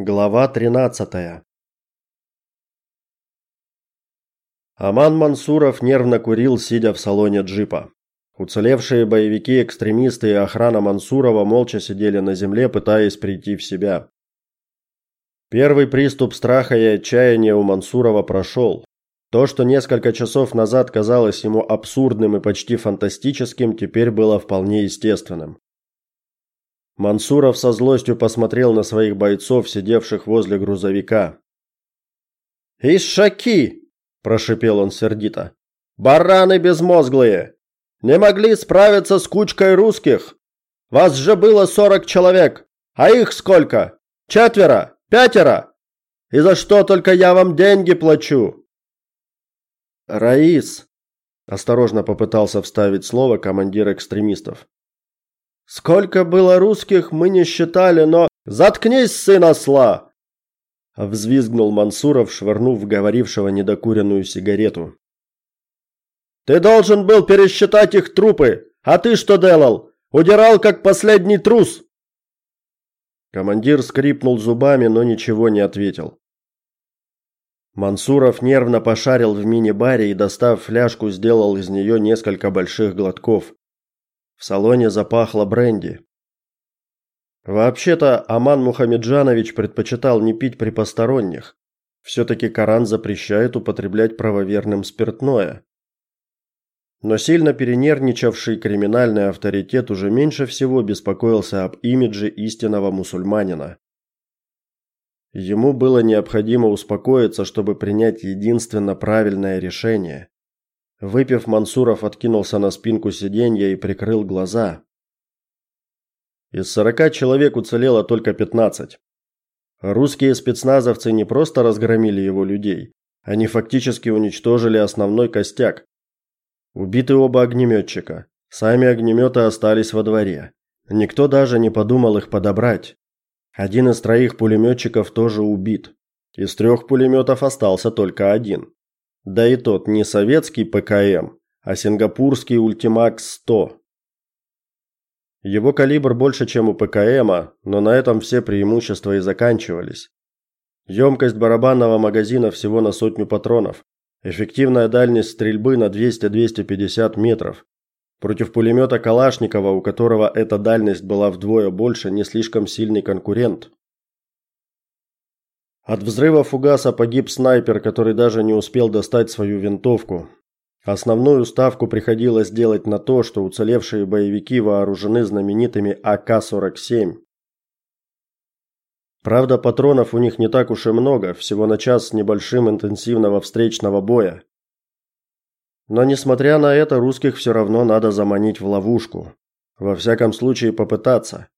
Глава 13. Аман Мансуров нервно курил, сидя в салоне джипа. Уцелевшие боевики-экстремисты и охрана Мансурова молча сидели на земле, пытаясь прийти в себя. Первый приступ страха и отчаяния у Мансурова прошел. То, что несколько часов назад казалось ему абсурдным и почти фантастическим, теперь было вполне естественным. Мансуров со злостью посмотрел на своих бойцов, сидевших возле грузовика. «Ишаки!» – прошипел он сердито. «Бараны безмозглые! Не могли справиться с кучкой русских! Вас же было сорок человек, а их сколько? Четверо? Пятеро? И за что только я вам деньги плачу?» «Раис!» – осторожно попытался вставить слово командир экстремистов. Сколько было русских, мы не считали, но... Заткнись, сын осла! Взвизгнул Мансуров, швырнув говорившего недокуренную сигарету. Ты должен был пересчитать их трупы, а ты что делал? Удирал, как последний трус. Командир скрипнул зубами, но ничего не ответил. Мансуров нервно пошарил в мини-баре и, достав фляжку, сделал из нее несколько больших глотков. В салоне запахло бренди. Вообще-то Аман Мухамеджанович предпочитал не пить при посторонних. все таки Коран запрещает употреблять правоверным спиртное. Но сильно перенервничавший криминальный авторитет уже меньше всего беспокоился об имидже истинного мусульманина. Ему было необходимо успокоиться, чтобы принять единственно правильное решение. Выпив, Мансуров откинулся на спинку сиденья и прикрыл глаза. Из сорока человек уцелело только пятнадцать. Русские спецназовцы не просто разгромили его людей, они фактически уничтожили основной костяк. Убиты оба огнеметчика. Сами огнеметы остались во дворе. Никто даже не подумал их подобрать. Один из троих пулеметчиков тоже убит. Из трех пулеметов остался только один. Да и тот не советский ПКМ, а сингапурский Ультимакс-100. Его калибр больше, чем у ПКМа, но на этом все преимущества и заканчивались. Емкость барабанного магазина всего на сотню патронов. Эффективная дальность стрельбы на 200-250 метров. Против пулемета Калашникова, у которого эта дальность была вдвое больше, не слишком сильный конкурент. От взрыва фугаса погиб снайпер, который даже не успел достать свою винтовку. Основную ставку приходилось делать на то, что уцелевшие боевики вооружены знаменитыми АК-47. Правда, патронов у них не так уж и много, всего на час с небольшим интенсивного встречного боя. Но несмотря на это, русских все равно надо заманить в ловушку. Во всяком случае попытаться.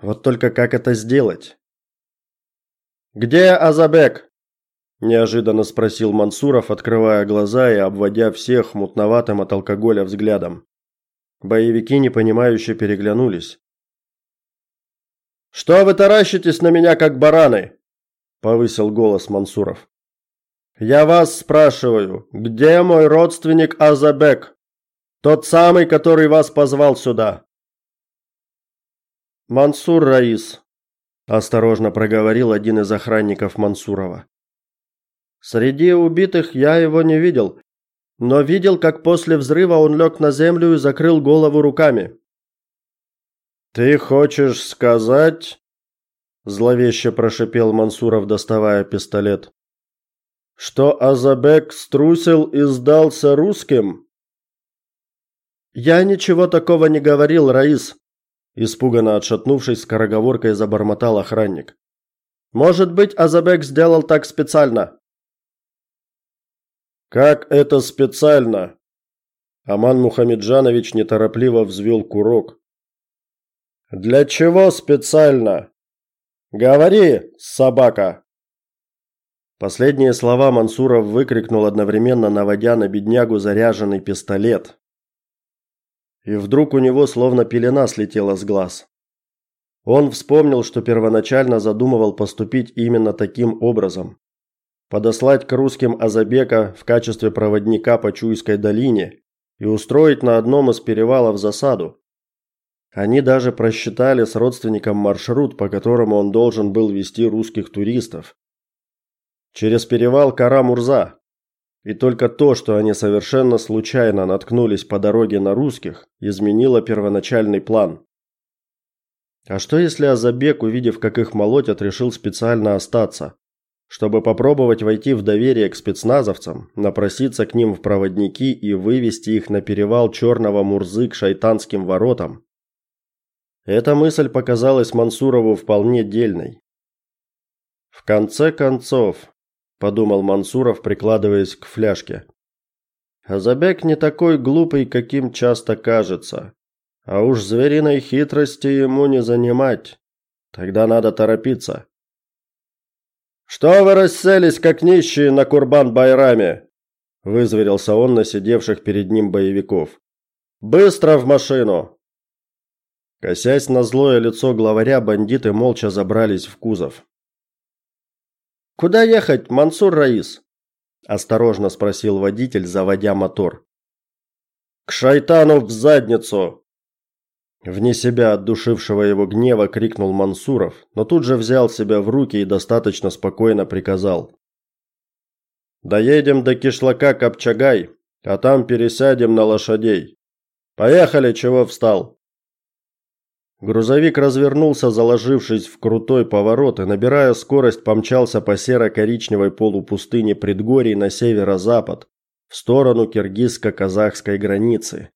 Вот только как это сделать? Где Азабек? неожиданно спросил Мансуров, открывая глаза и обводя всех мутноватым от алкоголя взглядом. Боевики непонимающе переглянулись. Что вы таращитесь на меня как бараны? повысил голос Мансуров. Я вас спрашиваю, где мой родственник Азабек? Тот самый, который вас позвал сюда. Мансур Раис, осторожно проговорил один из охранников Мансурова. Среди убитых я его не видел, но видел, как после взрыва он лег на землю и закрыл голову руками. Ты хочешь сказать, зловеще прошипел Мансуров, доставая пистолет, что Азабек струсил и сдался русским? Я ничего такого не говорил, Раис, Испуганно отшатнувшись, скороговоркой забормотал охранник. Может быть, Азабек сделал так специально. Как это специально? Аман Мухамеджанович неторопливо взвел курок. Для чего специально? Говори, собака. Последние слова Мансуров выкрикнул одновременно, наводя на беднягу заряженный пистолет. И вдруг у него словно пелена слетела с глаз. Он вспомнил, что первоначально задумывал поступить именно таким образом. Подослать к русским Азабека в качестве проводника по Чуйской долине и устроить на одном из перевалов засаду. Они даже просчитали с родственником маршрут, по которому он должен был вести русских туристов. Через перевал Кара-Мурза. И только то, что они совершенно случайно наткнулись по дороге на русских, изменило первоначальный план. А что если Азабек, увидев, как их молотят, решил специально остаться, чтобы попробовать войти в доверие к спецназовцам, напроситься к ним в проводники и вывести их на перевал Черного Мурзы к шайтанским воротам? Эта мысль показалась Мансурову вполне дельной. В конце концов, подумал Мансуров, прикладываясь к фляжке. Азабек не такой глупый, каким часто кажется. А уж звериной хитрости ему не занимать. Тогда надо торопиться. Что вы расселись как нищие на Курбан-Байраме? вызверился он на сидевших перед ним боевиков. Быстро в машину. Косясь на злое лицо главаря, бандиты молча забрались в кузов. Куда ехать, Мансур Раис? осторожно спросил водитель, заводя мотор. К шайтану в задницу, Вне себя от душившего его гнева крикнул Мансуров, но тут же взял себя в руки и достаточно спокойно приказал: "Доедем до кишлака Копчагай, а там пересядем на лошадей. Поехали, чего встал?" Грузовик развернулся, заложившись в крутой поворот и набирая скорость, помчался по серо-коричневой полупустыне предгорий на северо-запад, в сторону киргизско-казахской границы.